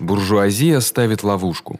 Буржуазия ставит ловушку.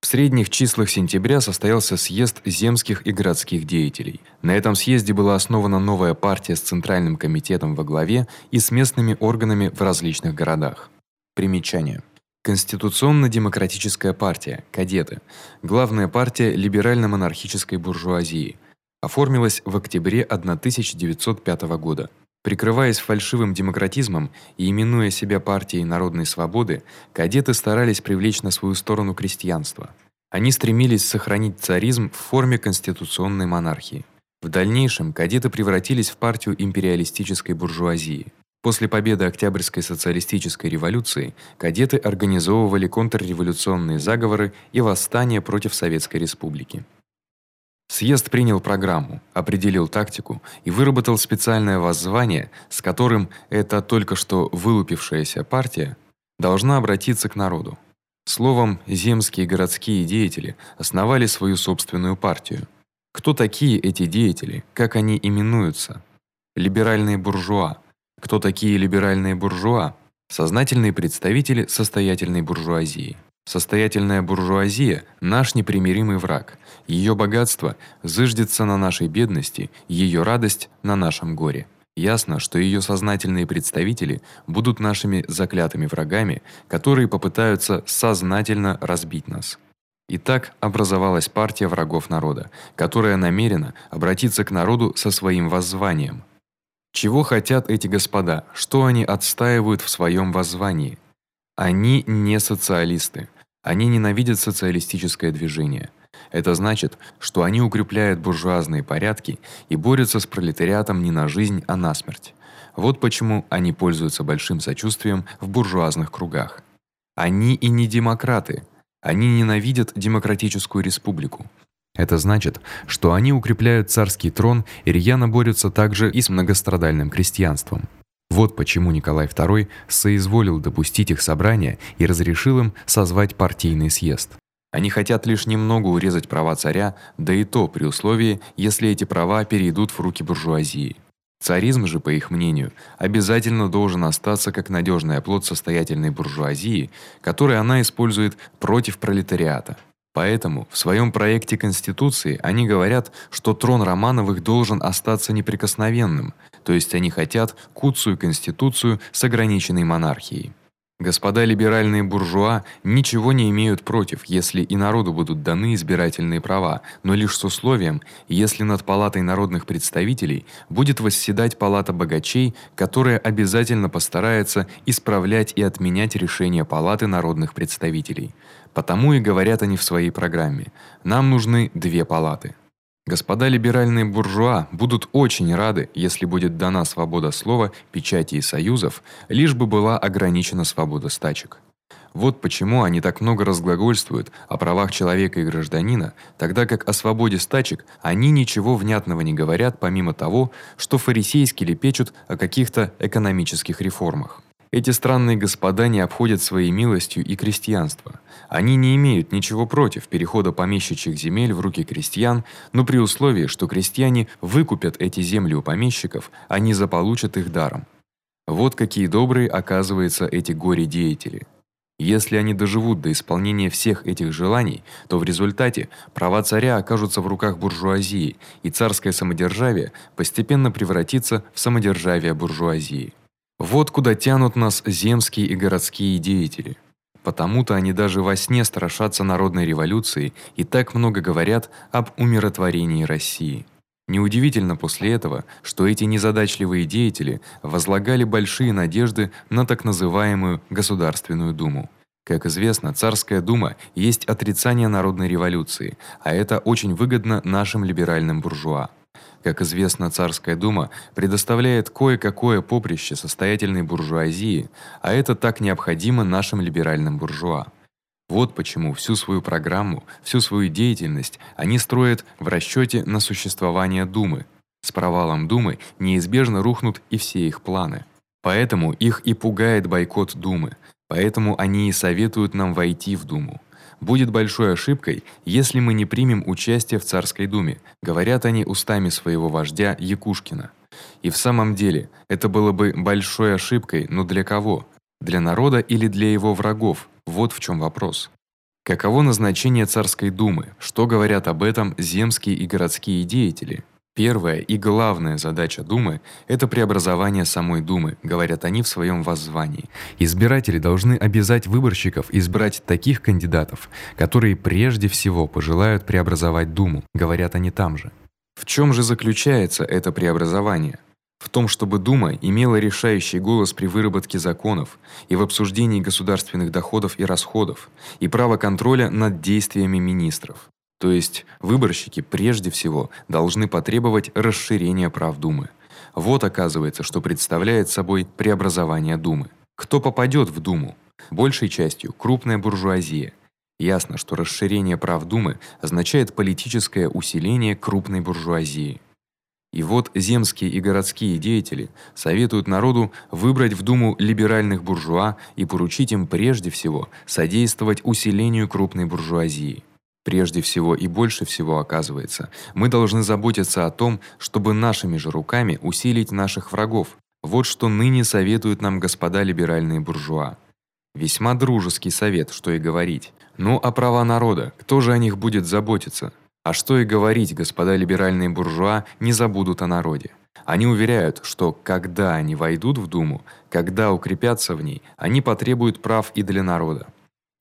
В средних числах сентября состоялся съезд земских и городских деятелей. На этом съезде была основана новая партия с центральным комитетом во главе и с местными органами в различных городах. Примечание: Конституционно-демократическая партия Кадеты. Главная партия либерально-монархической буржуазии. Оформилась в октябре 1905 года. Прикрываясь фальшивым демократизмом и именуя себя партией народной свободы, кадеты старались привлечь на свою сторону крестьянство. Они стремились сохранить царизм в форме конституционной монархии. В дальнейшем кадеты превратились в партию империалистической буржуазии. После победы Октябрьской социалистической революции кадеты организовывали контрреволюционные заговоры и восстания против Советской республики. Съезд принял программу, определил тактику и выработал специальное воззвание, с которым эта только что вылупившаяся партия должна обратиться к народу. Словом, земские и городские деятели основали свою собственную партию. Кто такие эти деятели? Как они именуются? Либеральные буржуа. Кто такие либеральные буржуа? Сознательные представители состоятельной буржуазии. Состоятельная буржуазия наш непримиримый враг. Её богатство зыждется на нашей бедности, её радость на нашем горе. Ясно, что её сознательные представители будут нашими заклятыми врагами, которые попытаются сознательно разбить нас. Итак, образовалась партия врагов народа, которая намерена обратиться к народу со своим воззванием. Чего хотят эти господа? Что они отстаивают в своём воззвании? Они не социалисты. Они ненавидят социалистическое движение. Это значит, что они укрепляют буржуазные порядки и борются с пролетариатом не на жизнь, а на смерть. Вот почему они пользуются большим сочувствием в буржуазных кругах. Они и не демократы. Они ненавидят демократическую республику. Это значит, что они укрепляют царский трон и рьяно борются также и с многострадальным крестьянством. Вот почему Николай II соизволил допустить их собрание и разрешил им созвать партийный съезд. Они хотят лишь немного урезать права царя, да и то при условии, если эти права перейдут в руки буржуазии. Царизм же, по их мнению, обязательно должен остаться как надежный оплот состоятельной буржуазии, который она использует против пролетариата. Поэтому в своем проекте конституции они говорят, что трон Романовых должен остаться неприкосновенным, то есть они хотят куцую конституцию с ограниченной монархией. Господа либеральные буржуа ничего не имеют против, если и народу будут даны избирательные права, но лишь с условием, если над палатой народных представителей будет восседать палата богачей, которая обязательно постарается исправлять и отменять решения палаты народных представителей. Потому и говорят они в своей программе: нам нужны две палаты. Господа либеральные буржуа будут очень рады, если будет дана свобода слова, печати и союзов, лишь бы была ограничена свобода стачек. Вот почему они так много разглагольствуют о правах человека и гражданина, тогда как о свободе стачек они ничего внятного не говорят, помимо того, что фарисейски лепечут о каких-то экономических реформах. Эти странные господа не обходят своей милостью и крестьянство. Они не имеют ничего против перехода помещичьих земель в руки крестьян, но при условии, что крестьяне выкупят эти земли у помещиков, не заполучат их даром. Вот какие добрые, оказывается, эти горе-деятели. Если они доживут до исполнения всех этих желаний, то в результате права царя окажутся в руках буржуазии, и царское самодержавие постепенно превратится в самодержавие буржуазии. Вот куда тянут нас земские и городские деятели. Потому-то они даже во сне страшатся народной революции и так много говорят об умиротворении России. Неудивительно после этого, что эти незадачливые деятели возлагали большие надежды на так называемую Государственную Думу. Как известно, Царская дума есть отрицание народной революции, а это очень выгодно нашим либеральным буржуа. Как известно, царская дума предоставляет кое-какое поприще состоятельной буржуазии, а это так необходимо нашим либеральным буржуа. Вот почему всю свою программу, всю свою деятельность они строят в расчёте на существование думы. С провалом думы неизбежно рухнут и все их планы. Поэтому их и пугает бойкот думы. Поэтому они и советуют нам войти в думу будет большой ошибкой, если мы не примем участие в царской думе, говорят они устами своего вождя Якушкина. И в самом деле, это было бы большой ошибкой, но для кого? Для народа или для его врагов? Вот в чём вопрос. Каково назначение царской думы? Что говорят об этом земские и городские деятели? Первая и главная задача думы это преобразование самой думы, говорят они в своём воззвании. Избиратели должны обязать выборщиков избрать таких кандидатов, которые прежде всего пожелают преобразовать думу, говорят они там же. В чём же заключается это преобразование? В том, чтобы дума имела решающий голос при выработке законов и в обсуждении государственных доходов и расходов, и право контроля над действиями министров. То есть выборщики прежде всего должны потребовать расширения прав думы. Вот оказывается, что представляет собой преобразование думы. Кто попадёт в думу? Большей частью крупная буржуазия. Ясно, что расширение прав думы означает политическое усиление крупной буржуазии. И вот земские и городские деятели советуют народу выбрать в Думу либеральных буржуа и поручить им прежде всего содействовать усилению крупной буржуазии. Прежде всего и больше всего оказывается, мы должны заботиться о том, чтобы нашими же руками усилить наших врагов. Вот что ныне советуют нам господа либеральные буржуа. Весьма дружеский совет, что и говорить. Ну а права народа, кто же о них будет заботиться? А что и говорить, господа либеральные буржуа не забудут о народе. Они уверяют, что когда они войдут в Думу, когда укрепятся в ней, они потребуют прав и для народа.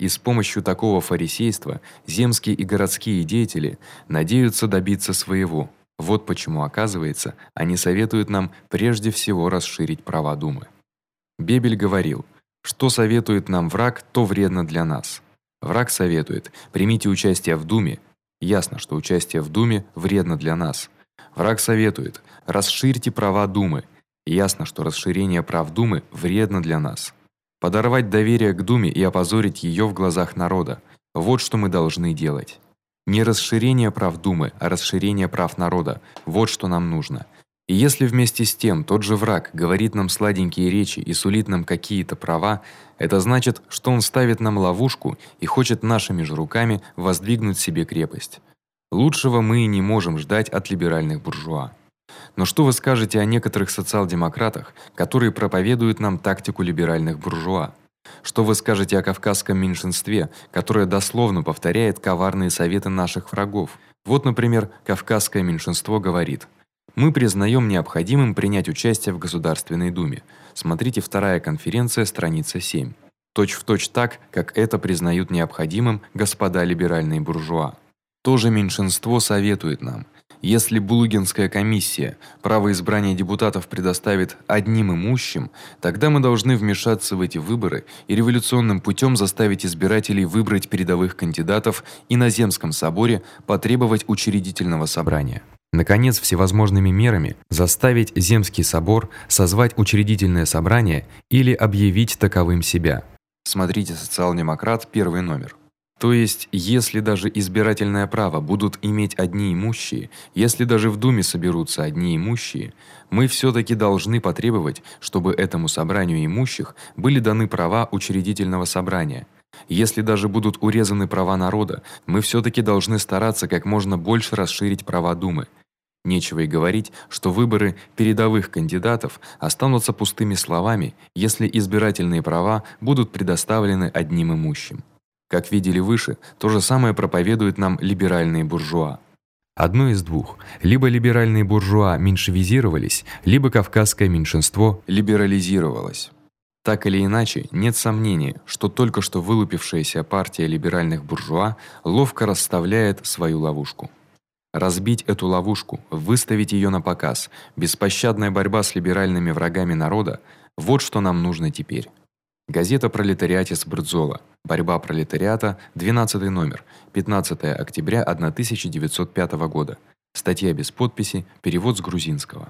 И с помощью такого фарисейства земские и городские деятели надеются добиться своего. Вот почему, оказывается, они советуют нам прежде всего расширить права думы. Бебель говорил: "Что советует нам враг, то вредно для нас". Враг советует: "Примите участие в думе". Ясно, что участие в думе вредно для нас. Враг советует: "Расширьте права думы". Ясно, что расширение прав думы вредно для нас подорвать доверие к думе и опозорить её в глазах народа. Вот что мы должны делать. Не расширение прав думы, а расширение прав народа. Вот что нам нужно. И если вместе с тем тот же враг говорит нам сладенькие речи и сулит нам какие-то права, это значит, что он ставит нам ловушку и хочет нашими же руками воздвигнуть себе крепость. Лучшего мы и не можем ждать от либеральных буржуа. Но что вы скажете о некоторых социал-демократах, которые проповедуют нам тактику либеральных буржуа? Что вы скажете о кавказском меньшинстве, которое дословно повторяет коварные советы наших врагов? Вот, например, кавказское меньшинство говорит: "Мы признаем необходимым принять участие в Государственной Думе". Смотрите вторая конференция, страница 7. Точь в точь так, как это признают необходимым господа либеральные буржуа. То же меньшинство советует нам: если Булыгинская комиссия право избрания депутатов предоставит одним имущим, тогда мы должны вмешаться в эти выборы и революционным путём заставить избирателей выбрать передовых кандидатов и на земском соборе потребовать учредительного собрания. Наконец, всевозможными мерами заставить земский собор созвать учредительное собрание или объявить таковым себя. Смотрите Социал-демократ, первый номер. То есть, если даже избирательное право будут иметь одни имущие, если даже в думе соберутся одни имущие, мы всё-таки должны потребовать, чтобы этому собранию имущих были даны права учредительного собрания. Если даже будут урезаны права народа, мы всё-таки должны стараться как можно больше расширить права думы. Нечего и говорить, что выборы передовых кандидатов останутся пустыми словами, если избирательные права будут предоставлены одним имущим. Как видели выше, то же самое проповедуют нам либеральные буржуа. Одно из двух: либо либеральные буржуа меньшевизировались, либо кавказское меньшинство либерализировалось. Так или иначе, нет сомнения, что только что вылупившаяся партия либеральных буржуа ловко расставляет свою ловушку. Разбить эту ловушку, выставить её на показ, беспощадная борьба с либеральными врагами народа вот что нам нужно теперь. Газета Пролетариатис Брдзола. Борьба пролетариата, 12 номер, 15 октября 1905 года. Статья без подписи, перевод с грузинского.